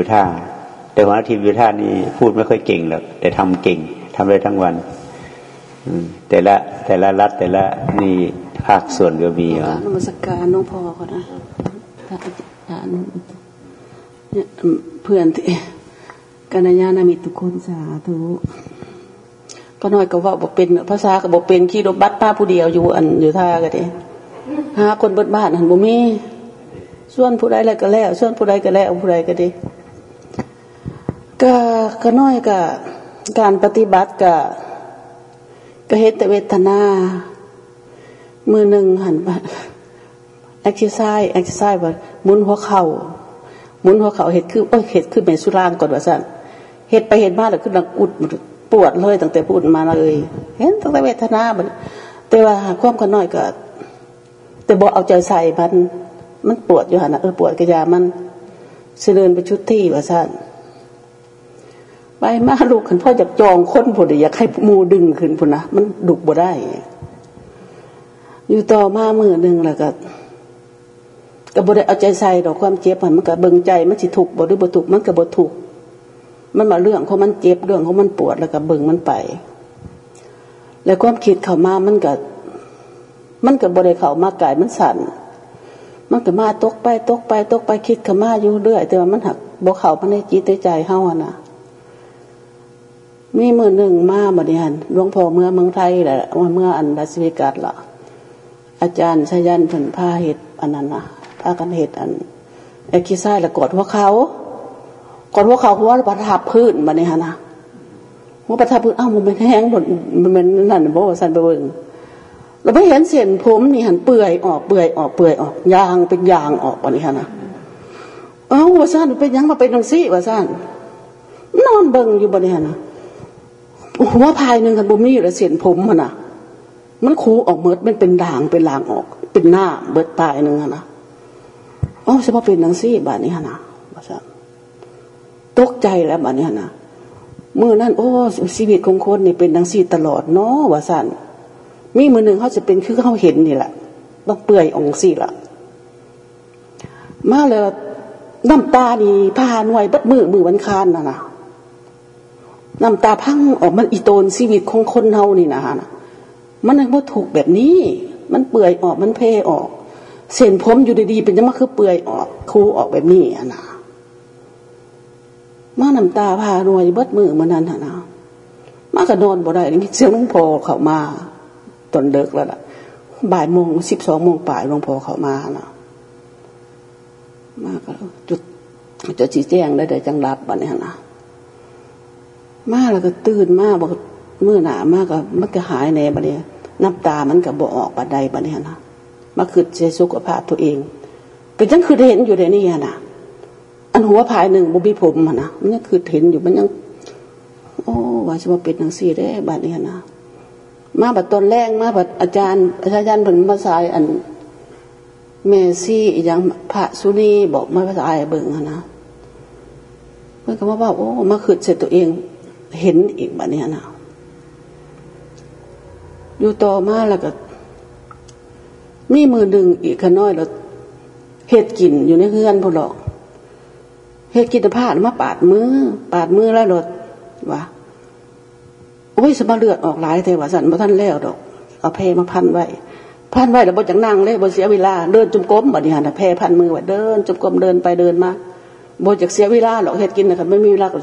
ยู่ท่า แต่หัวหน้าทีมอยู่ท่านี่พูดไม่ค่อยเก่งหรอกแต่ทำเก่งทำได้ทั้งวันแต่ละแต่ละรัฐแต่ละนี่ภาคส่วนก็มีอะนมัสการน้องพ่อก่อนนะอาจารย์เพื่อนที่กัญญานามิตุคนสาธุก็น้อยก็ว่าบอกเป็นภาษาก็บอกเป็นขี่รถบัสป้าผู้เดียวอยู่อันอยู่ท่ากันเองหาคนเบิดบ้านหันบุมีส่วนผู้ใดอะไรก็แล้ว ส่วนผู้ใดก็แล้วผู้ใดก็ดี ก็ก็น้อยก็การปฏิบัติก็ก็เหตุเวทนา มือหนึ่งหันไปเอ็กซ์ไซส์เอ็กซ์ไซส์ว่ามุนหัวเข่ามุนหัวเข่าเห็ดคือเออเห็ดขึ้นเป็นสุรางก่อนว่าสั่นเห็ดไปเห็ดมาแล้วขึ้นดังอุดปวดเลยตั้งแต่พูดมาเลย เห็นตั้งแต่เวทนาบันแต่ว่าความกันน้อยก็แต่บอกเอาใจใส่มัน มันปวดอยู่หันะเออปวดกระยามันเสดินไปชุดที่ว่าสั่น ไปมาลูกขึ้นพ่อจะจองค้นผุดอยากให้มูดึงขึ้นผุนะมันดุบ่ได้ อยู่ต่อมามือหนึ่งแล้วก็ก็บ่ได้เอาใจใส่ดอกความเจ็บมันก็เบิ่งใจมันสิถูกบ่หรือบ่ถูกมันก็บ่ถูกมันมาเรื่องของมันเจ็บเรื่องของมันปวดแล้วก็เบิ่งมันไป แล้วความคิดเข้ามามันก็มันก็บ่ได้เข้ามากายมันสั่นมันก็มาตกไปตกไปตกไปคิดเข้ามาอยู่เรื่อย แต่ว่ามันหักบ่เข้ามาในจิตในใจเฮาอะนะ มีมือหนึ่งมาบริหารหลวงพ่อเมื่อเมืองไทยแหละเมื่ออันดัสวิกัดละอาจารย์ชยันผนผ้าเห็ดอันนั้นนะผ้ากันเห็ดอันไอ้ขี้ไสละกดหัวเขากดหัวเขาเพราะว่าประทับพื้นบริหารนะว่าประทับพื้นอ้าวมันเป็นแห้งหมดมันเป็นนั่นบอกว่าสันไปเบิ่งเราไม่เห็นเส้นผมนี่หันเปื่อยออกเปื่อยออกเปื่อยออกยางเป็นยางออกบริหารนะอ้าวว่าสันเป็นยังมาเป็นทังซี่ว่าสันนอนเบิ่งอยู่บริหารนะ หัวพายหนึ่งกันบุมีระเสียนผมมันอะมันคูออกเมิดมันเป็นด่างเป็นลางออก เป็นหน้าเบิดปลายหนึ่งนะอ๋อจะมาเป็นนังซี่บาทนี้นะว่าซะตกใจแล้วบาทนี้นะเมื่อนั้นโอ้ชีวิตของคนนี่เป็นนังซี่ตลอดเนาะว่าสันมีมือหนึ่งเขาจะเป็นคือเขาเห็นนี่แหละต้องเปื่อยองซี่ละมาเลยน้ำตานี่พาหน่วยบัดมือมือวันคานนะนะ น้ำตาพังออกมันอีโตนชีวิตของคนเฮานี่นะฮะมันยังว่าถูกแบบนี้ มันเปื่อยออกมันเพออก เส้นผมอยู่ดีๆเป็นยังมาคือเปื่อยออกคูออกแบบนี้อะนะมาน้ำตาพาหน่วยเบิดมือมันนั้นฮะนะมากระนอนบ่ได้เสียงหลวงพ่อเข้ามาตอนเด็กแล้วล่ะบ่ายโมงสิบสองโมงป่ายหลวงพ่อเข้ามานะมาก็จุดจะชี้แจงได้แต่จังรับบันนี้นะ มาแล้วก็ตื่นมาบอกเมื่อหนามากก็มันก็หายในบัดนี้น้ำตามันก็บอออกบัดใดบัดนี้นะมาคือเจสุขภาพตัวเองก็ยังคือเห็นอยู่ในนี้นะอันหัวภายหนึ่งบุบีผมมันะมันยังคือเห็นอยู่มันยัง โอ้ว่าจะมาเป็นหนังสี่ได้บัดนี้นะมาบัดตอนแรกมาบัดอาจารย์อาจารย์ผลมาสายอันเมซี่อย่างพระสุนีบอกมาภาษาไอเบิงนะเพื่อนก็ว่าว่าโอ้มาขืดเสร็จตัวเอง เห็นอีกแบบนี้นะอยู่ต่อมาแล้วก็ มีมือดึงอีกขน้อยแล้วเห็ดกินอยู่ในเฮือนพอหรอกเห็ดกินผ้ามาปาดมือ ปาดมือแล้วรถว่าโอ้ยสมาเลือดออกหลายแต่ว่าสันมาท่านแล้วดอก เอาเพมาพันไว้ พันไว้แล้วบนจังนั่งเลยบนเสียเวลา เดินจุ่มก้มบัดนี้ฮะเพพันมือไว้เดินจุ่มก้มเดินไปเดินมาบนจากเสียเวลาหรอกเห็ดกินนะครับไม่มีเวลาก็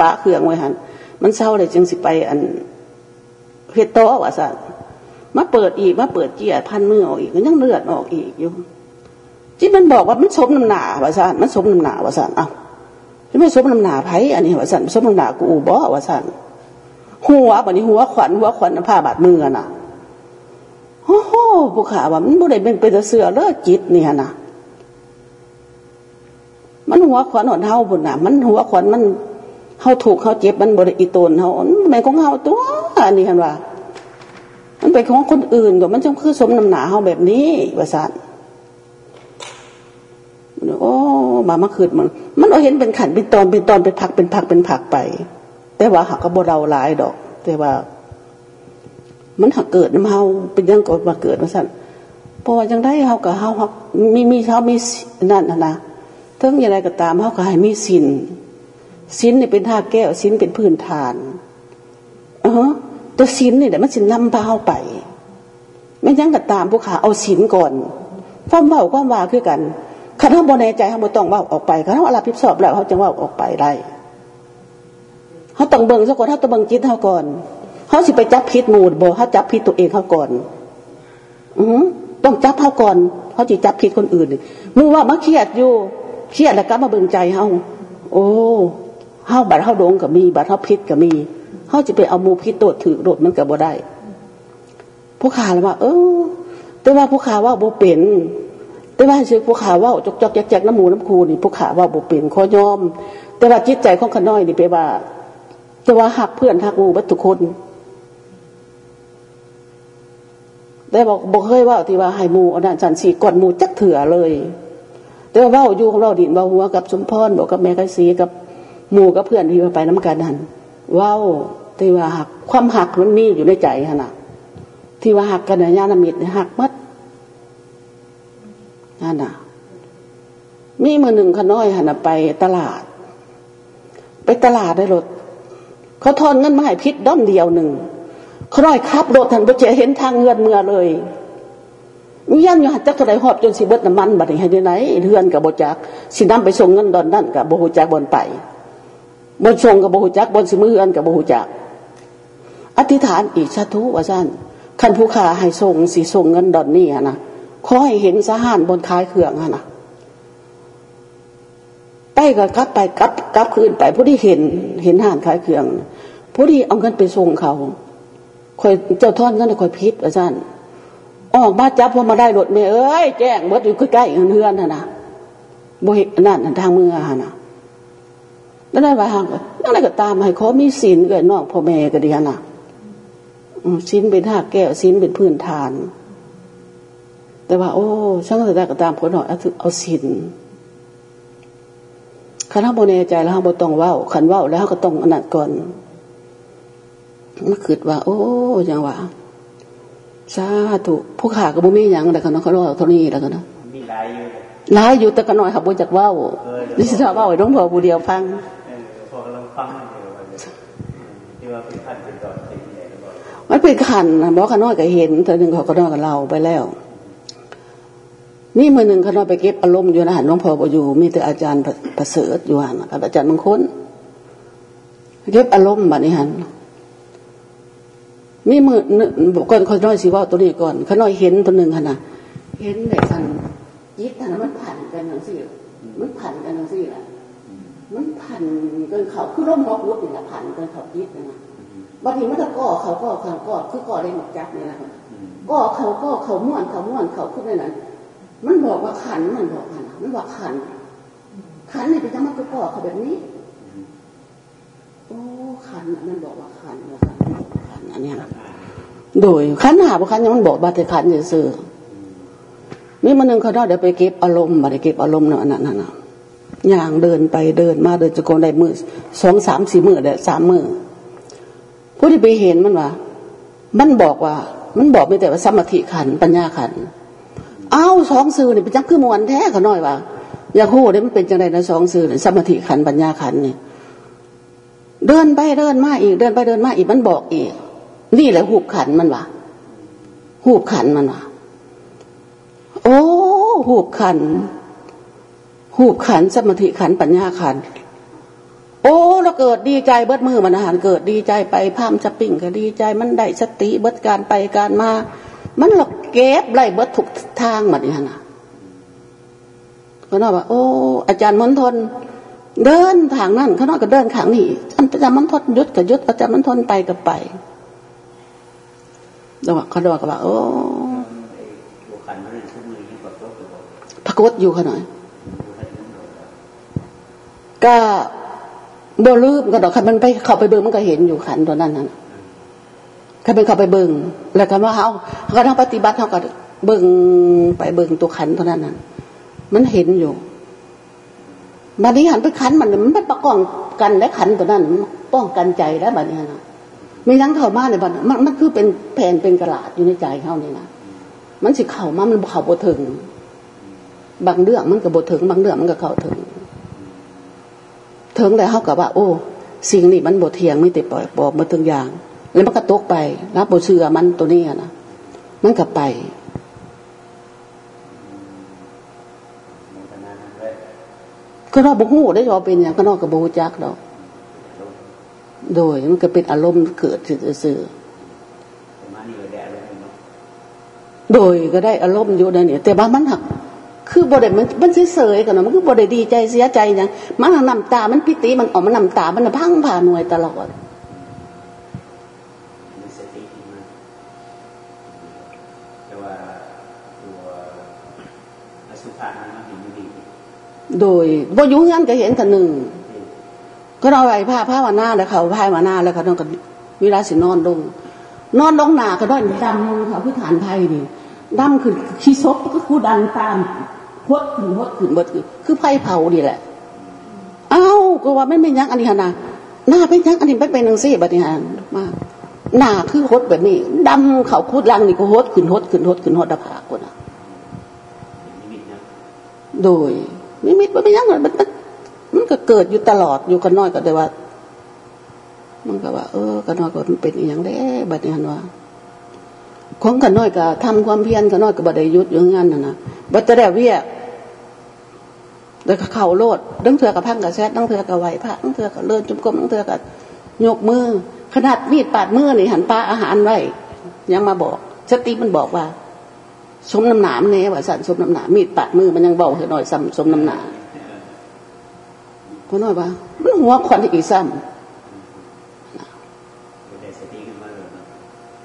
ปะเครื่องไว้หัน มันเศร้าเลยจึงสิไปอันเฮ็ดโตว่าสันมาเปิดอีกมาเปิดเจียพันมือออกอีกมันยังเลือดออกอีกอยู่ที่มันบอกว่ามันสมน้ำหนาว่าสันมันสมน้ำหนาว่าสันเอ้าที่ไม่สมน้ำหนาไผอันนี้ว่าสันสมน้ำหนากูบ่ว่าสันหัวบันนี้หัวขวัญหัวขวัญผ้าบาดมือน่ะโอ้โหผู้ขาว่ามันบ่ได้เป็นเป็นเสือเลิศจิตเนี่ยนะมันหัวขวัญหดเท้าบุญน่ะ มันหัวขวัญมัน เขาถูกเขาเจ็บมันบริอิตนเขาแม่ของเขาตัวอันนี้กันว่า มันเป็นของคนอื่นก็มันจงคือสมน้ำหนาเขาแบบนี้ว่าสันโอ้มามาคืดมัน มันเอาเห็นเป็นขันเป็นตอนเป็นตอนเป็นผักเป็นผักเป็นผักไป แต่ว่าหักก็บ่เราหลายดอก แต่ว่า มันหักเกิดน้ำเฮาเป็นยังกดมาเกิดมาสั่นพอยังได้เฮากับเฮามีมีเฮามีนั่นนะนะทั้งอย่างไรก็ตามเขาก็ให้มีสิน สินเนี่ยเป็นท่าแก้วสินเป็นพื้นฐานเออตัวสินเนี่ยแต่มันสินนำพาเขาไปไม่ยังก็ตามผู้ขาเอาสินก่อนฟ้อมเบาความว่าคือกันคันเขาบนในใจเขาบ่ต้องว่าออกไปคันเขารับผิดชอบแล้วเขาจะว่าออกไปได้เขาต้องเบิ่งซะก่อนเขาต้องเบิ่งจิตเขาก่อนเขาสิไปจับพิษมูดบ่เขาจับพิษตัวเองเขาก่อน อืต้องจับเขาก่อนเขาจีจับพิษคนอื่นมือว่ามาเครียดอยู่เครียดแล้วก็มาเบิ่งใจเขาโอ้ เฮาบัดเฮาดงกับมีบัดเฮาพิษกับมีเฮาจะไปเอามูพิษตัวถือโดดมันกับบ่ได้ ผู้ขาเลยว่า เออ แต่ว่าผู้ขาว่าบ่เป็น แต่ว่าชื่อผู้ขาว่าจกจกแจกน้ำหมูน้ำคูนี่ผู้ขาว่าบ่เป็นขอยอม แต่ว่าจิตใจของขน้อยนี่ไปว่า แต่ว่าหักเพื่อนหักมูบัตถุคนได้บอกบอกเคยว่าที่ว่าให้มูอนันจันสีก่อนมูจักเถื่อเลย แต่ว่าว้าอยู่ของเราดินว่าหัวกับสมพรบอกกับแม่กสีกับ หมู่กับเพื่อนที่มาไปน้ำกันหันว้าที่ว่าหักความหักมันมีอยู่ในใจฮะนะที่ว่าหักกันเนี่ยญาณมิตรหักมัดนั่นน่ะ มีมือหนึ่งขน้อยหันไปตลาด ไปตลาดได้รถเขาทอนเงินมาให้พิษด้อมเดียวหนึ่งขน้อยขับรถทันไปเจเห็นทางเงินเมื่อเลยมีย่านอยู่หัดจักเท่าไรหอบจนสิเบิดน้ำมันบัดนี้ให้ได้ไหนเฮือนกับโบจักสิน้ำไปส่งเงินดอนนั่นกับโบหูจักบนไป บนส่งกับโบหูจักบนสิมือเฮือนกับโบหูจัก อธิษฐานอีกชาทุว่าสั้นขันผู้ขาให้ส่งสิส่งเงินดอนนี่ฮะนะขอให้เห็นสหานบนคายเครื่องฮะนะไปก็กลับไปกลับกลับคืนไปผู้ที่เห็นเห็นห่านคายเครื่อง ผู้ที่เอาเงินไปส่งเขาคอยเจ้าทอนเงินคอยพิษว่าสั้นออกมาจับพอมาได้รถเมย์เอ้ยแจ้งเบิดอยู่ใกล้ๆเฮือนๆนะบ่เห็นนั่นทางเมืองฮะ นะแล้วได้ว่าหางนั่นอะไรก็ตามให้เขามีศีลเกิดนอกพ่อแม่ก็ดีนะศีลเป็นห้าแก้วศีลเป็นพื้นฐาน แต่ว่า โอ้ ช่างแต่ก็ตามผลหน่อยเอาศีลขันห้าโบเนใจแล้วห้าโบต้องว่าขันว่าแล้วก็ต้องอนัดก่อนมันคิดว่า โอ้ยังว่าสาธุผู้ขาก็บ่มีอย่างแต่ขนมเขารอเท่านี้แล้วกันนะมีหลายอยู่หลายอยู่แต่ก็น้อยขับบ่จากว่านี่สิว่าไอ้ต้องพอผู้เดียวฟัง มันเป็นขันนะบอกขน้อยก็เห็นเธอหนึ่งเขาก็น้อยกับเราไปแล้ว นี่มือหนึ่งขน้อยไปเก็บอารมณ์อยู่นะหันน้องพ่ออยู่ มีแต่อาจารย์ประเสริฐอยู่หันกับอาจารย์มังคนเก็บอารมณ์แบบนี้หันมีมือก่อนขาน้อยสิว่าตัวนี้ก่อนขาน้อยเห็นตัวหนึ่งขนาดเห็นในสันยิดนะมันผ่านกันทั้งสี่มันผ่านกันทั้งสี่แหละ มันผ่านกันเขาคือร่มฮอกวุฒนี่แหละผ่านกันเขายิดนะบางทีมันจะก่อเขาก่อเขาก่อคือก่อได้หมดจักนี่แหละก่อเขาก่อเขาม้วนเขาม้วนเขาขึ้นในนั้นมันบอกว่าขันมันบอกขันมันบอกขัน ขันนี่เป็นจังมันก็ก่อเขาแบบนี้โอ้ขันมันบอกว่าขันว่าขันอันนี้โดยขันหาบุคันยังมันบอกบาตขันเสื่อมีมันหนึ่งเขาเดี๋ยวไปเก็บอารมณ์มาได้เก็บอารมณ์เนาะนั่นน่ะ อย่างเดินไปเดินมาเดินจะโกนได้มือสองสามสี่มือเดี๋ยสามมือผู้ที่ไปเห็นมันว่า มันบอกว่า มันบอกไม่แต่ว่าสมาธิขันปัญญาขันอ้าวสองสื่อนี่ยเป็นจังคือมวนแท้เขาหน่อยว่าอย่าโหเนี่ยมันเป็นจังไรนะสองสื่อสมาธิขันปัญญาขันเนี่ยเดินไปเดินมาอีกเดินไปเดินมาอีกมันบอกอีก นี่แหละหูบขันมันว่าหูบขันมันว่าโอ้หูบขัน หูบขันสมาธิขันปัญญาขัน โอ้เราเกิดดีใจเบิดมือมันอาหารเกิดดีใจไปพามจะปิ่งก็ดีใจมันได้สติเบิดการไปการมา มันหลอกเก็บไล่เบิดทุกทางมาเนี่ยนะก็น่าว่า โอ้ อาจารย์มณฑลเดินทางนั่นเขานอกก็เดินขางนี่อาจารย์มันทนยุดกับยุดอาจารย์มันทนไปกับไปดอกเขาดอกก็ว่าโอ้พกวดอยู่เขาหน่อย ก็บ่ลืมก็ดอกคันมันไปเข้าไปเบิ่งมันก็เห็นอยู่ขันตัวนั้นนั่นคันเป็นเข้าไปเบิ่งแล้วกันว่าเขาเขาต้องปฏิบัติเขาก็เบิ่งไปเบิ่งตัวขันตัวนั้นนั่นมันเห็นอยู่บัดนี้หันไปขันมันมันไปประกองกันและขันตัวนั้นป้องกันใจแล้วบัดนี้นะไม่ยั้งเข้ามาในบัดมันมันคือเป็นแผ่นเป็นกระดาษอยู่ในใจเขานี่นะมันสิเข่ามามันเข่าบ่ถึง บางเรื่องมันก็บ่ถึง บางเรื่องมันก็เข้าถึง ถึงแล้วเขาก็ว่า โอ้ สิ่งนี้มันบ่เทียงไม่ติดปล่อยบอกมาถึงอย่าง แล้วมันก็ตกไปรับบ่เชื่อมันตัวนี้นะมันก็ไปก็นอกบุหูได้ยอเป็นอย่างก็นอกกับบูจักดอก โดยมันก็เป็นอารมณ์เกิดสื่อโดยก็ได้อารมณ์อยู่ในนี้แต่บางมันหัก คือบริมันมันเสยๆกันนะมันคือบริดีใจเสียใจนะมันนำตา มันพิติมันออกมันนำตา มันพังผ่าหน่วยตลอดโดยบ่ยุ่งยันก็เห็นกันหนึ่งก็เราไหวผ้าผ้าวนาแล้วเขาผ้าวนาแล้วเขาต้องกันเวลาสินอนลงนอนลงหนาก็ด้อยดำเขาพื้นฐานไทยนี่ดำคือขี้ซบก็คือดันตาม พดขึ้นพดขึ้นบดคือคือไผ่เผาดีแหละ เอ้าก็ว่าไม่เป็นยักษ์อันนี้นะหน้าเป็นยักษ์อันนี้ไม่เป็นนังซี่บัดนี้ฮะมากหน้าคือฮดแบบนี้ดำเขาคูดลังนี่ก็ฮดขึ้นฮดขึ้นฮดขึ้นฮดดาผากคนอะโดยนิมิตมันไม่ยังมันมันมันก็เกิดอยู่ตลอดอยู่กันน้อยก็แต่ว่า มันก็ว่า เออกันน้อยก็มันเป็นอย่างแด้บัดนี้ฮันว่าของกันน้อยก็ทำความเพียรกันน้อยก็บัดได้ยุดอยู่งั้นนะนะบัดจะได้เวีย แล้วก็เข่าโลดตั้งเถื่อกับพังกับแซดตั้งเถื่อกับไหวพระตั้งเถื่อกับเลื่อนจุ่มกลมตั้งเถื่อกับยกมือ ขนาดมีดปาดมือนี่หันปลาอาหารไว้ยังมาบอกสติมันบอกว่า สมน้ำหนามเนี่ยว่าสั่นสมน้ำหนามีดปาดมือมันยังเบาหน่อยซ้ำสมน้ำหนาก็น้อยว่ามันหัวควันอีกซ้ำ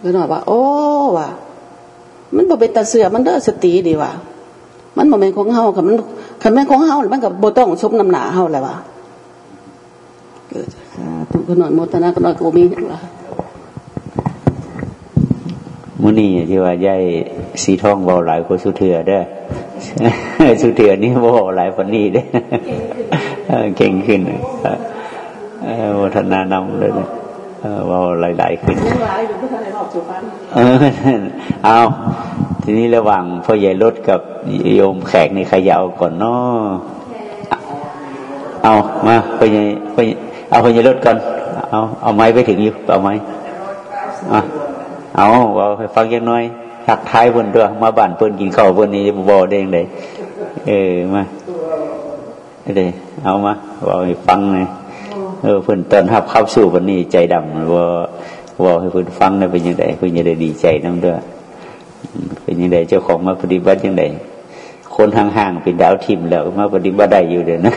ก็น้อยว่า โอ้ว่ามันบ่เป็นตาเสือมันเด้อสติดีว่ามันบ่เป็นของเฮาค่ะมัน คันแม่ของเฮามันกับบ่ต้องสมน้ำหนาเฮาแหละว่าเกิดถูกขนอยโมตนาขนอยโกมีว่ามุนีที่ว่าใหญ่สีทองเบาหลายคนสุเถือเด้อสุเถือนี่เบาหลายคนนี้เด้เก่งขึ้นวัฒนานำเลยเบาหลายๆขึ้นเอา ทีนี้ระหว่างพ่อใหญ่รถกับโยมแขกในขยาวก่อนเนาะเอามาพ่อใหญ่เอาพ่อใหญ่รถก่อน เอาเอาไม้ไปถึงอยู่เอาไม้อะเอาว่าให้ฟังยังน้อยทักทายเพิ่นด้วยมาบ้านเพิ่นกินข้าวเพิ่นนี่บ่ได้ยังไงเออมาเด้เอามาว่าให้ฟังเลยเออเพิ่นตอนรับเข้าสู่วันนี้ใจดำว่าว่าให้เพิ่นฟังได้เป็นยังไงเพิ่นจะได้ดีใจน้ำด้วย เป็นยังไงเจ้าของมาปฏิบัติยังไงคนห่างๆเป็นดาวทิมแล้วมาปฏิบัติได้อยู่เดี๋ยวนะ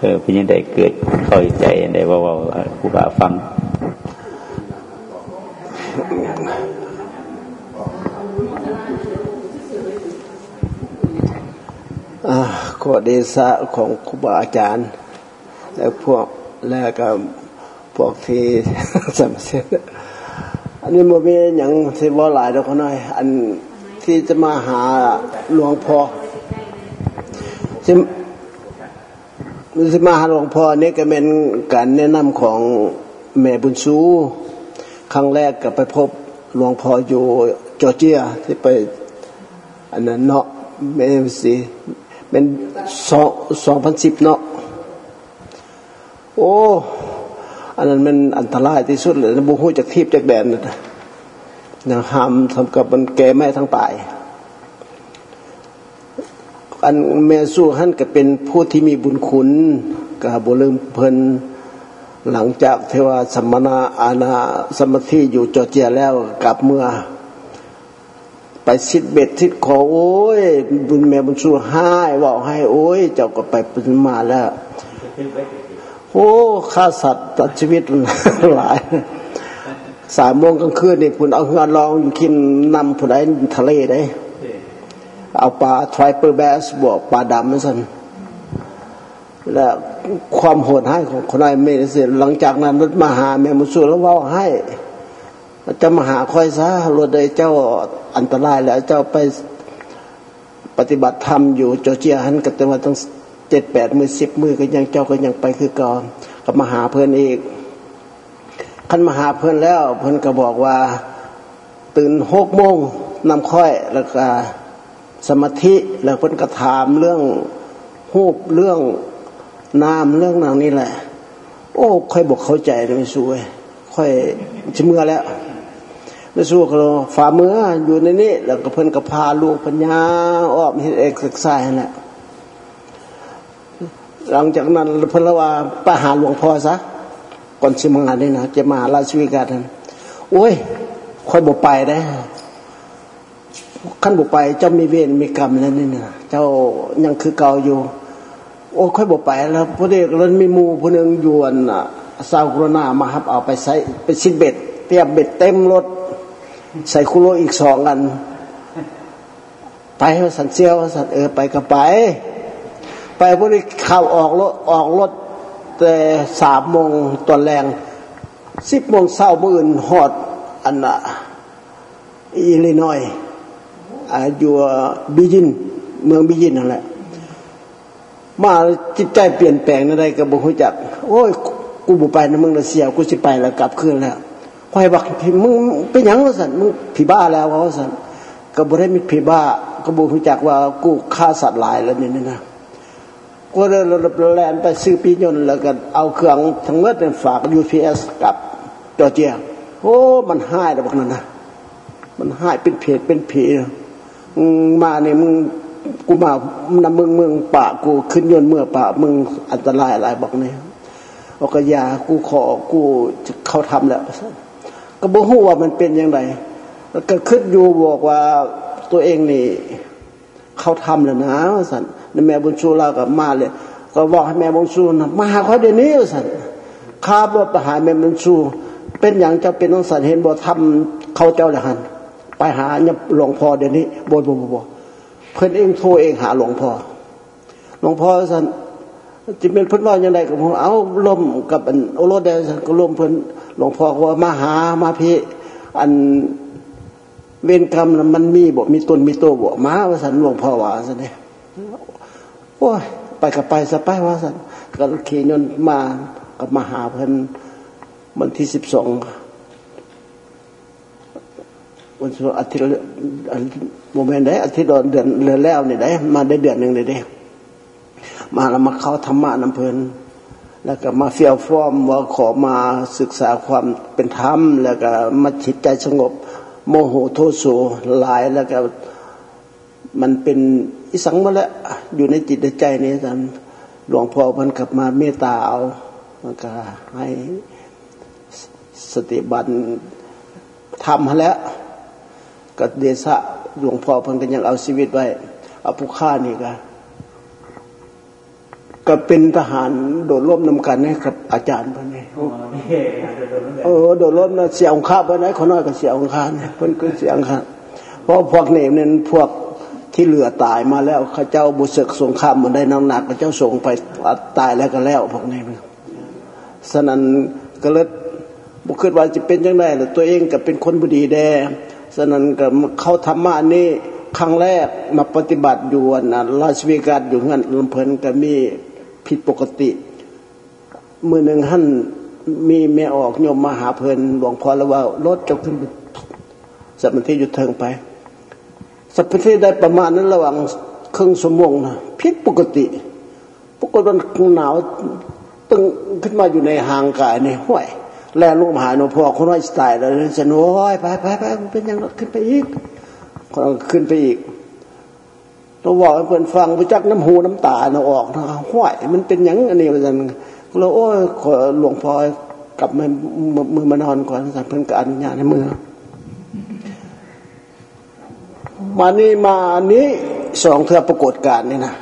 เออเป็นยังไงเกิดเข้าใจยังไงว่าว่าครูบาฟังขอเดชะของครูบาอาจารย์ และพวกแล้วก็พวกที่สมเสร็จ อันนี้โมมีอย่างที่ว่าหลายเราคนน้อยอันที่จะมาหาหลวงพ่อที่ที่มาหาหลวงพ่อนี่ก็เป็นการแนะนำของแม่บุญชูครั้งแรกก็ไปพบหลวงพ่ออยู่จอร์เจียที่ไปอันนั้นเนาะเมสีเป็นสองสองพันสิบเนาะโอ้ อันนั้นมันอันตรายที่สุดเลยนะบุหูจากทิพจากแดนนะนะห้ามทำกับมันแก่แม่ทั้งตาย อันเมสู้ท่นก็เป็นผู้ที่มีบุญคุณกาบุลืมเพลินหลังจากเทวสมณะอาณาสมาธิอยู่จอเจียแล้วกลับเมื่อ ไปสิดเบ็ดสิดขอโอ้ย บุญแม่บุญสู้ให้บอกให้โอ้ย เจ้าก็ไปเป็นมาแล้ว โอ้ฆ่าสัตว์ตัดชีวิตหลายสามโมงกลางคืนนี่คุณเอาเฮือนลองกินนำผู้ใดทะเลได้ เอาปลาทริปเปอร์แบสบวกปลาดำนั่นสิและความโหดให้ของคนนายเมเสร็จหลังจากนั้นรถมาหาแม่มุสุแล้วว่าให้จะมาหาคอยซะรถได้เจ้าอันตรายแล้วเจ้าไปปฏิบัติธรรมอยู่จอเจียหันกับแต่ว่าต้อง เจ็ดแปดมือสิบมือก็ยังเจ้าก็ยังไปคือก่อนก็มาหาเพื่อนอีกขันมาหาเพื่อนแล้ว เพื่อนก็บอกว่า ตื่นหกโมงนำค่อยแล้วก็สมาธิแล้วเพิ่อนกระถามเรื่องหูบเรื่องนามเรื่องนางนี้แหละ โอ้ค่อยบอกเข้าใจเลยไม่สู้ค่อยจะเมื่อแล้วไม่สู้ก็ฝ่ามืออยู่ในนี้ แล้วก็เพิ่อนก็พาลูกปัญญาออกเห็นเอกศึกษาแหละ หลังจากนั้นพิ่นละว่าปหาหลวงพ่อซะก่อนชิมงานนี่นะจะมาราชวิกาท่านโอ้ยค่อยบอกไปได้ขั้นบุไปเจ้ามีเวรมีกรรมแล้วนี่นะเจ้ายังคือเก่าอยู่ โอ้ค่อยบอกไปแล้วพระเดชรนมีมูพนึงยวนซาวกรนามาครับเอาไปใส่ไปชิดเบ็ดเตียบเบ็ดเต็มรถ ใส่คุโรอีกสองกัน ไปสันเซียวสันเออไปก็ไป ไปพวกนี้เข้าออกรถออกรถแต่สามโมงตอนแรงสิบโมงเช้ามื่นหอดอันน่ะอิลลินอยอยู่บิจิน เมืองบิจินนั่นแหละ มาจิตใจเปลี่ยนแปลงอะไรกับบุคคลจัก โอ้ย กูบุไปนะมึงละเสีย กูสิไปแล้วกลับคืนแล้วคอยบอกมึงเป็นยังวะสันมึงผีบ้าแล้ววะสันก็บุได้มีผีบ้า ก็บุคจักว่ากูฆ่าสัตว์หลายแล้วนี่นะ ก็เลยเราแลนไปซื้อปียนแล้วก็เอาเครื่องทั้งหมดเป็นฝากยูพีเอสกับจอเจียโอ้มันหายแล้วบอกนั่นนะมันหายเป็นเพจเป็นผีมาเนี่ยมึงกูมานำมึงเมืองป่ากูขึ้นยนต์เมื่อป่ามึงอันตรายอะไรบอกเนี่ยบอกกยากูขอกูจะเข้าทำแล้วก็บอกว่ามันเป็นยังไงแล้วก็ขึ้นอยู่บอกว่าตัวเองนี่ เขาทำแล้วนะสันแม่บุญชูเรากับมาเลย ก็บอกให้แม่บุญชูนะมาหาเขาเดี๋ยวนี้สันข้าบรถไปหาแม่บุญชู เป็นอย่างเจะเป็นต้องสันเห็นบอกทำเขาเจ้าละหันไปหาเนี่ยหลวงพ่อเดี๋ยวนี้บนบนบนเพื่อนเองโทรเองหาหลวงพ่อหลวงพ่อสันจะเป็นเพื่อนว่าอย่างไรกับผมเอาลมกับอันโอโรเดสันก็ลมเพื่อนหลวงพ่อว่ามาหามาพี่อัน เวรกรรมมันมีบอกมีตนมีตัวบอกมาวาสันหลวงพ่อว่าสันเนี่ยโอ้ยไปกับไปสะไปว่าสันก็ขี่ยนมากับมาหาเพื่นวันที่สิบสองวันสุอาทิตย์โมเมนต์ได้อาทิตย์เดือนเดือนแล้วเนี่ยได้ มาได้เดือนหนึ่งเลยได้ มาแล้วมาเข้าธรรมะน้ำเพลินแล้วก็มาเฟียวฟอร์มว่าขอมาศึกษาความเป็นธรรม แล้วก็มาจิตใจสงบ โมโหโทโสหลายแล้วก็มันเป็นอิสังมาแล้วอยู่ในจิตในใจนี้ท่านหลวงพ่อมันกลับมาเมตตาเอามันก็ให้สติบันทำแล้วกับเดชะหลวงพ่อพิ่นก็ยังเอาชีวิตไว้เอาผู้ฆ่านี่ก็ ก็เป็นทหารโดดร่มนำกันนี่กับ อาจารย์เพิ่นนี่เออโดดร่มนะเสียองค่าเพิ่นไหนคนน้อยก็เสียองค่าเนี่ยเพิ่นก็เสียองค่าเพราะพวกนี้เนี่ยพวกที่เหลือตายมาแล้วข้าเจ้าบุษกสงครามมันได้น้ำหนักข้าเจ้าส่งไปตายแล้วก็แล้วพวกนี้ฉะนั้นก็เลยบุคิดว่าจะเป็นยังไงล่ะตัวเองก็เป็นคนบุดีแดฉะนั้นก็เขาธรรมะนี่ครั้งแรกมาปฏิบัติอยู่นะราชวิการอยู่งั้นลำเพลินก็มี ผิดปกติ มือหนึ่งท่านมีแม่ออกโยมมาหาเพลินหลวงพ่อแล้วว่ารถจะขึ้นสัมผัสยุดเทิงไป สัมผัสได้ประมาณนั้นระหว่างครึ่งสมงนะผิดปกติปกติมันหนาวตึงขึ้นมาอยู่ในห่างกายในห้วยแล่ลูกหายหนูพ่อคนน้อยตายแล้วจะน้อยไปไปไปเป็นยังขึ้นไปอีกขึ้นไปอีก เราบอกให้เพื่อนฟังไปจักน้ำหูน้ำตาเราออกนะห้วยมันเป็นยังอันนี้มันเราโอ้ขอหลวงพ่อกลับมามือมานอนก่อนสันเพื่อนก็อนุญาตให้มือมานี่มานี้สองเทือปรากฏการนี่นะ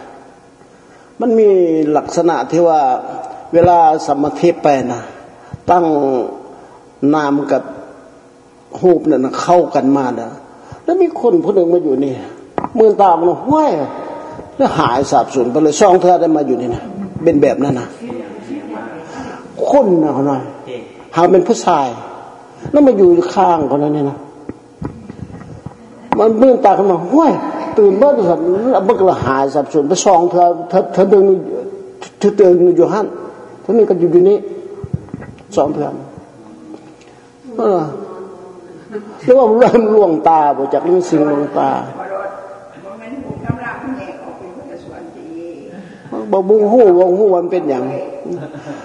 มันมีลักษณะที่ว่าเวลาสมาธิไปนะตั้งนามกับหูบเนี่ยเข้ากันมาเนะแล้วมีคนผู้หนึ่งมาอยู่นี่ มือตามันห้วยแล้วหายสาบสูญไปเลยช่องเธอได้มาอยู่นี่นะเป็นแบบนั้นนะคนนะเขาหน่อยหาเป็นผู้ชาย แล้วมาอยู่ข้างคนนั้นเนี่ยนะมันมือตาขึ้นมาห้วยตื่นเมื่อสันมันก็หายสับสนไปซองเธอเธอเธอเดินเธอเดินอยู่หันเธอนี่ก็อยู่ที่นี้สองเพื่อเออแล้วว่าเริ่มล่วงตาบ่จากเรื่องสิ่งลวงตา บ่บุ้งหู้วงหู้วันเป็นอย่าง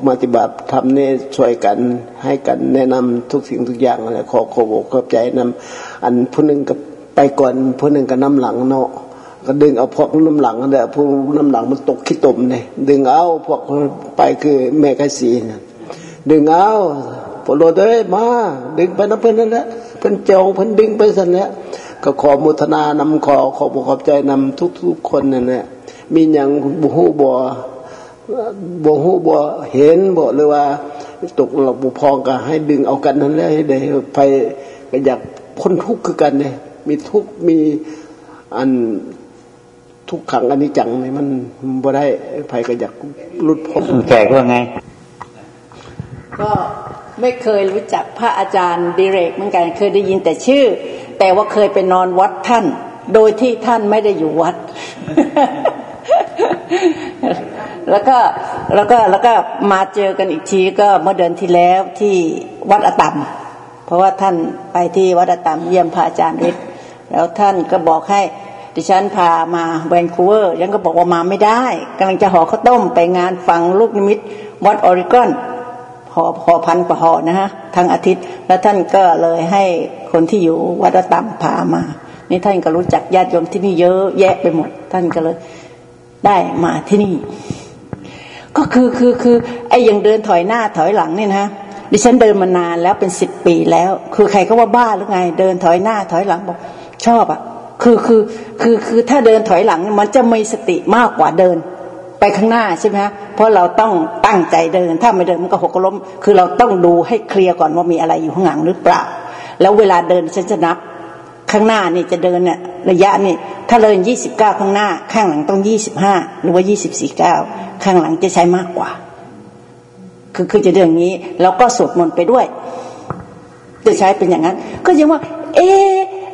ปฏิบัติทำเนี่ช่วยกันให้กันแนะนำทุกสิ่งทุกอย่างอะไรขอขอบอกขอบใจนำอันผู้หนึ่งก็ไปก่อนผู้หนึ่งก็น้ำหลังเนาะก็ดึงเอาพวกน้ำหลังนั่นแหละพวกน้ำหลังมันตกขี้ตมเนี่ยดึงเอาพวกไปคือแม่ก่สีเนี่ยดึงเอาพอโลดเอ้ยมา ดึงไปน้ำเพิ่อนนั่นแหละเพิ่อนเจ้าเพิ่อนดึงไปสันแล้วก็ขอมุทนานำขอขอบอกขอบใจนำทุกๆคนนั่นแหละ มีอย่างบุหูบ่บ่หูบ่เห็นบ่หรือว่า ตกหลับบุพองก็ให้ดึงเอากันนั่นแหละให้ได้ไปก็อยากพ้นทุกข์คือกันเนี่ยมีทุกข์มีอันทุกขังอันนี้จังนี่มันบ่ได้ไผก็อยากหลุดพ้นแขกว่าไง ก็ไม่เคยรู้จักพระอาจารย์ดิเรกเหมือนกันเคยได้ยินแต่ชื่อ แต่ว่าเคยไปนอนวัดท่าน โดยที่ท่านไม่ได้อยู่วัด แล้วก็แล้วก็แล้วก็มาเจอกันอีกทีก็เมื่อเดือนที่แล้วที่วัดอตัมเพราะว่าท่านไปที่วัดอตัมเยี่ยมพระอาจารย์ฤทธิ์แล้วท่านก็บอกให้ดิฉันพามาแวนคูเวอร์ยังก็บอกว่ามาไม่ได้กำลังจะห่อข้าวต้มไปงานฟังลูกนิมิตวัดออริกอนห่อห่อพันกว่าห่อนะฮะทั้งอาทิตย์ แล้วท่านก็เลยให้คนที่อยู่วัดอต่ำพามานี่ท่านก็รู้จักญาติโยมที่นี่เยอะแยะไปหมด ท่านก็เลย ได้มาที่นี่ ก็คือคือคือไอ้ยังเดินถอยหน้าถอยหลังเนี่ยนะดิฉันเดินมานานแล้วเป็นสิบปีแล้ว คือใครก็ว่าบ้าหรือไง เดินถอยหน้าถอยหลังบอก ชอบอะคือคือคือคือถ้าเดินถอยหลังมันจะมีสติมากกว่าเดิน ไปข้างหน้าใช่ไหมฮะเพราะเราต้องตั้งใจเดิน ถ้าไม่เดินมันก็หกล้ม คือเราต้องดูให้เคลียร์ก่อนว่ามีอะไรอยู่ข้างหลังหรือเปล่า แล้วเวลาเดินฉันจะนับ ข้างหน้านี่จะเดินเนี่ยระยะนี่ถ้าเดินยี่สิบเก้าข้างหน้า ข้างหลังต้องยี่สิบห้าหรือว่ายี่สิบสี่เก้าข้างหลังจะใช้มากกว่า คือคือจะเดินอย่างนี้ แล้วก็สวดมนต์ไปด้วย จะใช้เป็นอย่างนั้น ก็ยังว่า เอ๊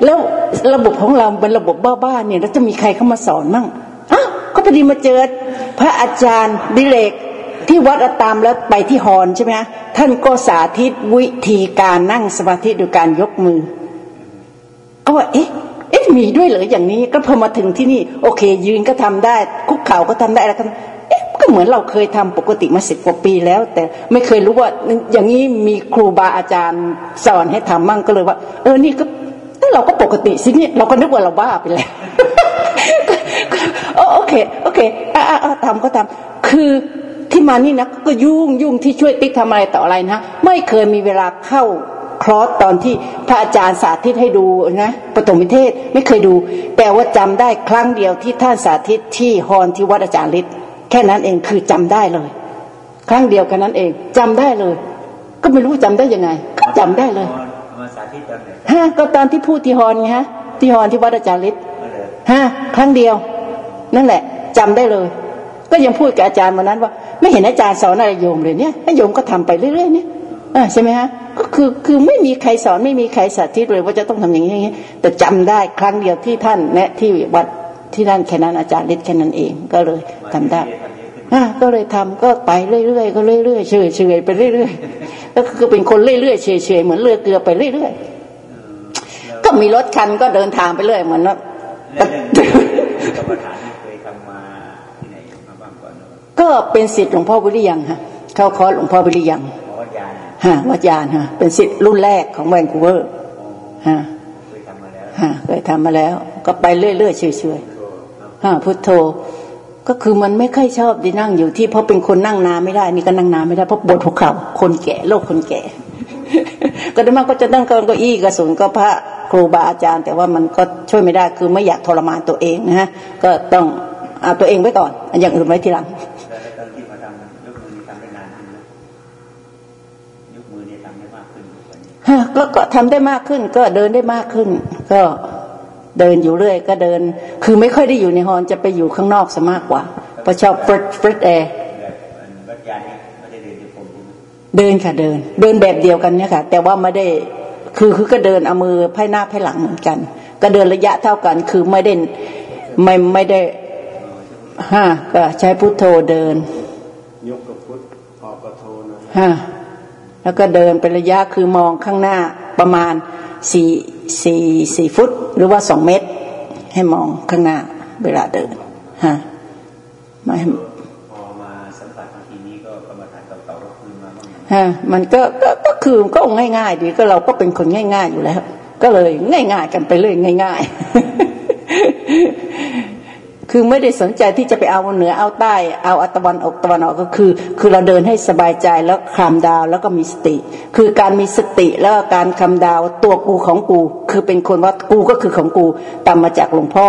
แล้วระบบของเราเป็นระบบบ้าๆเนี่ยแล้วจะมีใครเข้ามาสอนมั่งอ้าวก็พอดีมาเจอพระอาจารย์ดิเลกที่วัดอตามแล้วไปที่ฮอนใช่ไหมท่านก็สาธิตวิธีการนั่งสมาธิโดยการยกมือ ก็ว่าเอ๊ะเอ๊ะมีด้วยเหรออย่างนี้ก็พอมาถึงที่นี่ โอเค ยืนก็ทำได้ คุกเข่าก็ทำได้แล้วก็เอ๊ะก็เหมือนเราเคยทำปกติมาสิบกว่าปีแล้ว แต่ไม่เคยรู้ว่าอย่างนี้มีครูบาอาจารย์สอนให้ทำมั่งก็เลยว่า เออนี่ก็เราก็ปกติสิเนี่ยเราก็นึกว่าเราบ้าไปแล้วโอเคโอเคอ่าอ่าทำก็ทำคือที่มานี่นะก็ยุ่งยุ่งที่ช่วยติ๊กทำอะไรต่ออะไรนะไม่เคยมีเวลาเข้า คลอสตอนที่พระอาจารย์สาธิตให้ดูนะปฐมเทศไม่เคยดู แต่ว่าจำได้ครั้งเดียวที่ท่านสาธิตที่ฮอนที่วัดอาจารย์ฤทธิ์แค่นั้นเองคือจำได้เลย ครั้งเดียวกันนั้นเองจำได้เลย ก็ไม่รู้จำได้ยังไงจำได้เลยฮะก็ตอนที่พูดที่ฮอนไงฮะที่ฮอนที่วัดอาจารย์ฤทธิ์ฮะครั้งเดียว นั่นแหละจำได้เลย ก็ยังพูดกับอาจารย์วันนั้นว่า ไม่เห็นอาจารย์สอนอะไรโยมเลยเนี่ยให้โยมก็ทำไปเรื่อยๆเนี่ย ใช่ไหมฮะก็คือคือไม่มีใครสอนไม่มีใครสาธิตเลยว่าจะต้องทำอย่างนี้ แต่จำได้ครั้งเดียวที่ท่านแนะที่วัดที่ท่านแค่นั้นอาจารย์ฤทธิ์แค่นั้นเองก็เลยทำได้อ่าก็เลยทำก็ไปเรื่อยๆก็เรื่อยๆเฉยๆไปเรื่อยๆก็คือเป็นคนเรื่อยๆเฉยๆเหมือนเรือเกลือไปเรื่อยๆก็มีรถคันก็เดินทางไปเรื่อยเหมือนว่าก็เป็นสิทธิ์หลวงพ่อวิริยังฮะเข้าคอร์สหลวงพ่อวิริยัง ฮะวัดยานฮะเป็นสิทธิ์รุ่นแรกของแวนคูเวอร์ฮะฮะเคยทำมาแล้ว ก็ไปเรื่อยๆเฉยๆฮะพุทโธ ก็คือมันไม่ค่อยชอบที่นั่งอยู่ที่เพราะเป็นคนนั่งนานไม่ได้นี่ก็นั่งนานไม่ได้เพราะบนหัวเข่าคนแก่โรคคนแก่ ก็ได้มากก็จะนั่งเก้าอี้กระสุนก็พระครูบาอาจารย์ แต่ว่ามันก็ช่วยไม่ได้คือไม่อยากทรมานตัวเองนะฮะก็ต้องเอาตัวเองไว้ก่อนอย่างอื่นไว้ทีหลัง ก็ก็ทำได้มากขึ้น ก็เดินได้มากขึ้น ก็เดินอยู่เรื่อย ก็เดิน คือไม่ค่อยได้อยู่ในฮอนจะไปอยู่ข้างนอกซะมากกว่าเพราะชอบฟรดฟรดแอร์เดินค่ะเดิน เดินแบบเดียวกันเนี่ยค่ะ แต่ว่าไม่ได้คือคือก็เดินเอามือไพ่หน้าไพ่หลังเหมือนกัน ก็เดินระยะเท่ากัน คือไม่ได้ไม่ไม่ได้ฮะก็ใช้พุทโธเดิน ยกกับพุทออกกับโธนะฮะ แล้วก็เดินเป็นระยะคือมองข้างหน้าประมาณสี่สี่สี่ฟุต หรือว่าสองเมตร ให้มองข้างหน้าเวลาเดินฮะมาพอมาสัมผัสบาทีนี้ก็ประมาทเก่าๆก็คืนมาฮะมันก็ก็คือก็ง่ายๆดีก็เราก็เป็นคนง่าย ๆอยู่แล้ว ก็เลยง่ายๆกันไปเลยง่าย ๆ คือไม่ได้สนใจที่จะไปเอาเหนือเอาใต้เอาอัตวันออกตะวันออกก็คือ คือเราเดินให้สบายใจแล้วคลำดาวแล้วก็มีสติ คือการมีสติแล้วการคำดาวตัวกูของกู คือเป็นคนว่ากูก็คือของกูตามมาจากหลวงพ่อ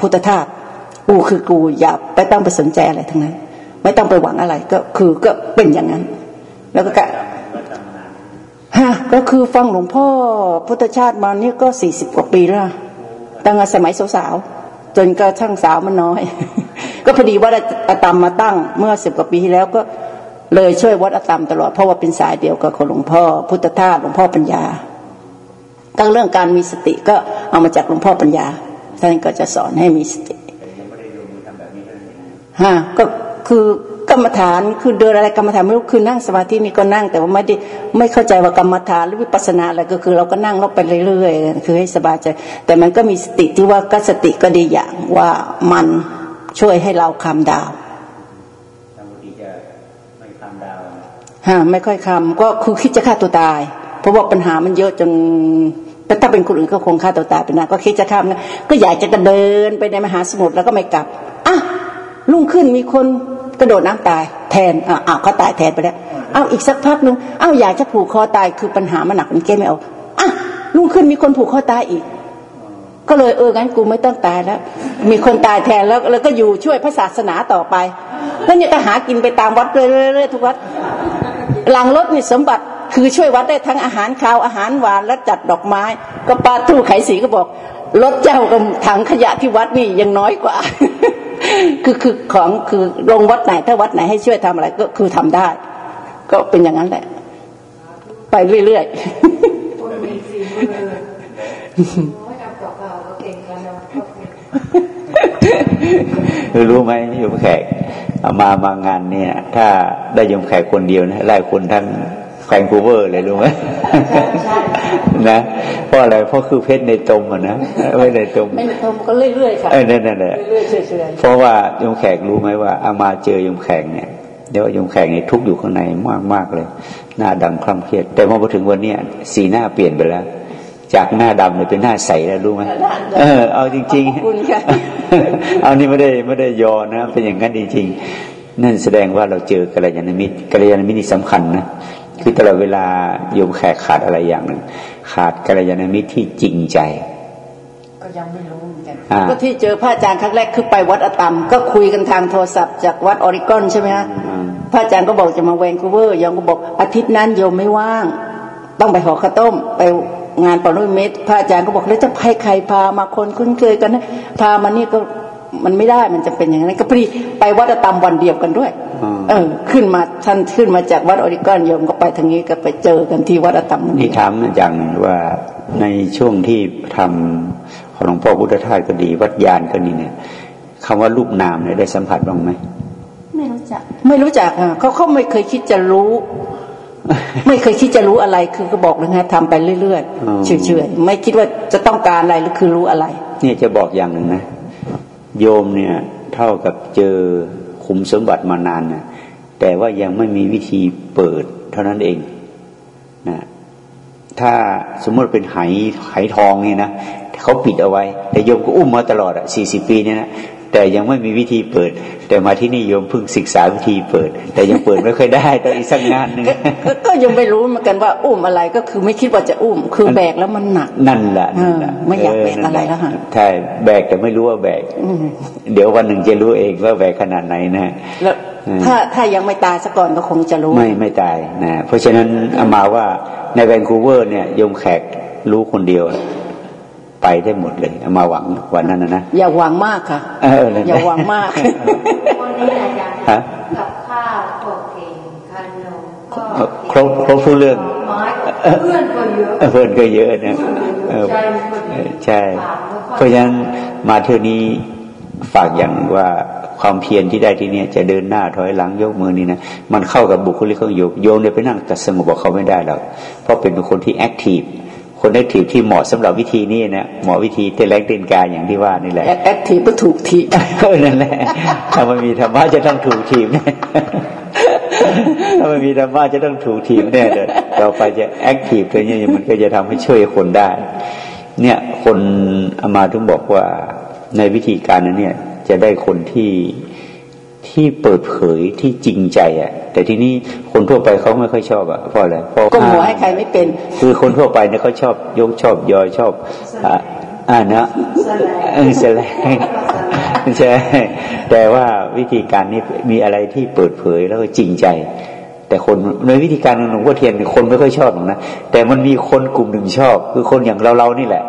พุทธทาสกูคือกูอย่าไปต้องไปสนใจอะไรทั้งนั้น ไม่ต้องไปหวังอะไรก็คือก็เป็นอย่างนั้น แล้วก็ฮะก็คือฟังหลวงพ่อพุทธชาติมานี่ก็สี่สิบกว่าปีแล้วตั้งแต่สมัยสาวๆ จนกระทั่งสาวมันน้อย ก็พอดีวัดอาตามมาตั้งเมื่อสิบกว่าปีที่แล้วก็เลยช่วยวัดอาตามตลอดเพราะว่าเป็นสายเดียวกับของหลวงพ่อ พุทธทาสหลวงพ่อปัญญาตั้งเรื่องการมีสติก็เอามาจากหลวงพ่อปัญญาท่านก็จะสอนให้มีสติฮะก็คือ รรมฐานคือเดินอะไรกรรมฐานไม่รู้คือนั่งสมาธินี่ก็นั่ง แต่ว่าไม่ได้ไม่เข้าใจว่ากรรมฐานหรือวิปัสสนาอะไรก็คือ เราก็นั่งเราไปเรื่อยๆคือให้สบายใจ แต่มันก็มีสติที่ว่าก็สติก็ดีอย่างว่ามันช่วยให้เราคำดาวฮะไม่ค่อยคำก็คือคิดจะฆ่าตัวตาย เพราะว่าปัญหามันเยอะจนแต่ถ้าเป็นคนอื่นก็คงฆ่าตัวตายไปนะก็คิดจะฆ่านะก็อยากจะกระเดินไปในมหาสมุทรแล้วก็ไม่กลับอะลุ่งขึ้นมีคน กระโดดน้ำตายแทนอ้าวเขาตายแทนไปแล้วอ้าวอีกสักพักนึงอ้าวอยากจะผูกคอตายคือปัญหามันหนักมันแก้ไม่เอาอะลุงขึ้นมีคนผูกคอตายอีก ก็เลยเอองั้นกูไม่ต้องตายแล้ว มีคนตายแทนแล้วแล้วก็อยู่ช่วยพระศาสนาต่อไปแล้วเนี่ยก็หากินไปตามวัดเรื่อยๆทุกวัดหลังรถนี่สมบัติคือช่วยวัดได้ทั้งอาหารข้าวอาหารหวานและจัดดอกไม้ ก็ป้าทู่ไขสีก็บอกรถเจ้ากับถังขยะที่วัดนี่ยังน้อยกว่า คือคือของคือลงวัดไหน ถ้าวัดไหนให้ช่วยทำอะไร ก็คือทำได้ ก็เป็นอย่างนั้นแหละ ไปเรื่อยๆรู้ไหมโยมแขกมามางานเนี่ย ถ้าได้โยมแขกคนเดียวนะไล่คนทั้ง แฟงคูเวอร์เลยรู้ไหมนะเพราะอะไรเพราะคือเพชรในตมอะนะไม่ในตมไม่ในตมก็เรื่อยๆค่ะเออนั่นแหละเรื่อยๆเพราะว่ายมแขกรู้ไหมว่าอามาเจอยมแขกเนี่ยเดี๋ยวยมแขกเนี่ยทุกอยู่ข้างในมากมากเลย หน้าดำคล้ำเครียด แต่พอถึงวันเนี้ยสีหน้าเปลี่ยนไปแล้ว จากหน้าดำเนี่ยเป็นหน้าใสแล้วรู้ไหมเออเอาจริงๆเอานี่ไม่ได้ไม่ได้ยอนะเป็นอย่างนั้นจริงๆนั่นแสดงว่าเราเจอกัลยาณมิตรกัลยาณมิตรนี่สำคัญนะ คือตลอดเวลาโยมแขกขาดอะไรอย่างหนึ่งขาดกัลยาณมิตรที่จริงใจ ก็ยังไม่รู้เหมือนกันก็ที่เจอพระอาจารย์ครั้งแรกคือไปวัดอตัมก็คุยกันทางโทรศัพท์จากวัดออริกอนใช่ไหมฮะพระอาจารย์ก็บอกจะมาแวนคูเวอร์ยองก็บอกอาทิตย์นั้นโยมไม่ว่าง ต้องไปหอข้าวต้มไปงานปนุเมตพระอาจารย์ก็บอกแล้วจะให้ใครพามาคนคุ้นเคยกันนะพามานี่ก็ มันไม่ได้มันจะเป็นอย่างนั้นก็พอดีไปวัดตามวันเดียวกันด้วยเออ ขึ้นมาท่านขึ้นมาจากวัดออริกอนโยมก็ไปทางนี้ก็ไปเจอกันที่วัดตามนี่ถามอย่างว่าในช่วงที่ทำของหลวงพ่อพุทธทาสก็ดี วัดยานก็นี่เนี่ยคำว่ารูปนามเนี่ยได้สัมผัสบ้างไหมไม่รู้จัก ไม่รู้จักอะเขาเขาไม่เคยคิดจะรู้ ไม่เคยคิดจะรู้อะไรคือก็บอกเลยนะทำไปเรื่อยๆเฉยๆไม่คิดว่าจะต้องการอะไรหรือคือรู้อะไรนี่จะบอกอย่างหนึ่งนะ โยมเนี่ยเท่ากับเจอขุมสมบัติมานานนะแต่ว่ายังไม่มีวิธีเปิดเท่านั้นเองนะถ้าสมมติเป็นไหไหทองเนี่ยนะเขาปิดเอาไว้ แต่โยมก็อุ้มมาตลอดอะสี่สิบปีเนี่ยนะ แต่ยังไม่มีวิธีเปิด แต่มาที่นี่โยมเพิ่งศึกษาวิธีเปิด แต่ยังเปิดไม่ค่อยได้ต้องอีกสักงานหนึ่งก็ยังไม่รู้เหมือนกันว่าอุ้มอะไรก็คือไม่คิดว่าจะอุ้ม คือแบกแล้วมันหนักนั่นแหละไม่อยากแบกอะไรแล้วค่ะใช่แบกแต่ไม่รู้ว่าแบกเดี๋ยววันหนึ่งจะรู้เองว่าแบกขนาดไหนนะถ้าถ้ายังไม่ตายซะก่อนก็คงจะรู้ไม่ไม่ตายนะเพราะฉะนั้นอามาว่าในแวนคูเวอร์เนี่ยโยมแขกรู้คนเดียว ไปได้หมดเลยมาหวังวันนั้นนะนะอย่าหวังมากค่ะเอออย่าหวังมากวันนี้อาจารย์กับข้าวพวกเก่งขนมครบครบทุกเรื่องเพื่อนก็เยอะเพื่อนก็เยอะนะใช่เพราะฉะนั้นมาเท่านี้ฝากอย่างว่าความเพียรที่ได้ที่นี้จะเดินหน้าถอยหลังยกมือนี่นะมันเข้ากับบุคลิกของโยมโยมเนี่ยไปนั่งแต่สงบบอกเขาไม่ได้หรอกเพราะเป็นคนที่แอคทีฟ คนแอคทีฟที่เหมาะสำหรับวิธีนี้นะเหมาะวิธีเต้นแรงเต้นกายอย่างที่ว่านี่แหละแอคทีฟก็ถูกทีเออนั่นแหละถ้ามันมีธรรมะจะต้องถูกทีมาไม่มีธรรมะจะต้องถูกทีมแน่เลยต่อไปจะแอคทีฟตัวนี้มันก็จะทำให้ช่วยคนได้ เนี่ยคนอามาถึงบอกว่าในวิธีการนั้นเนี่ยจะได้คนที่ ที่เปิดเผยที่จริงใจอะ แต่ที่นี้คนทั่วไปเขาไม่ค่อยชอบอะเพราะอะไรเพราะก้มหัวให้ใครไม่เป็น คือคนทั่วไปเนี่ยเขาชอบยกชอบยอยชอบอ่าอ่านะเออแสลงใช่แต่ว่าวิธีการนี้มีอะไรที่เปิดเผยแล้วก็จริงใจ แต่คนในวิธีการของหลวงพ่อเทียนคนไม่ค่อยชอบหรอกนะแต่มันมีคนกลุ่มหนึ่งชอบ คือคนอย่างเราเรานี่แหละ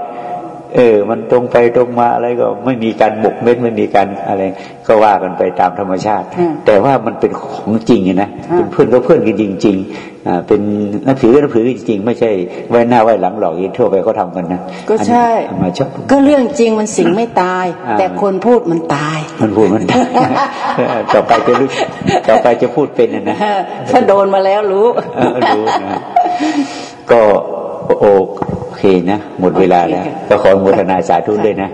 เออ มันตรงไปตรงมาอะไรก็ไม่มีการบกเม็ดไม่มีการอะไร ก็ว่ากันไปตามธรรมชาติอืมแต่ว่ามันเป็นของจริงอะนะอ่าเป็นเพื่อนก็เพื่อนกันจริงๆอ่าเป็นนับถือก็นับถือกันจริงๆไม่ใช่ไว้หน้าไว้หลังหลอกอย่างทั่วไปเขาทำกันนะก็ใช่อันนี้มาชอบก็เรื่องจริงมันสิงไม่ตายอ่าแต่คนพูดมันตาย มันพูดมันต่อไปจะรู้ต่อไปจะพูดเป็นอะนะถ้าโดนมาแล้วรู้เออรู้นะก็ โอเคนะ หมดเวลาแล้วก็ขออนุโมทนาสาธุด้วยนะ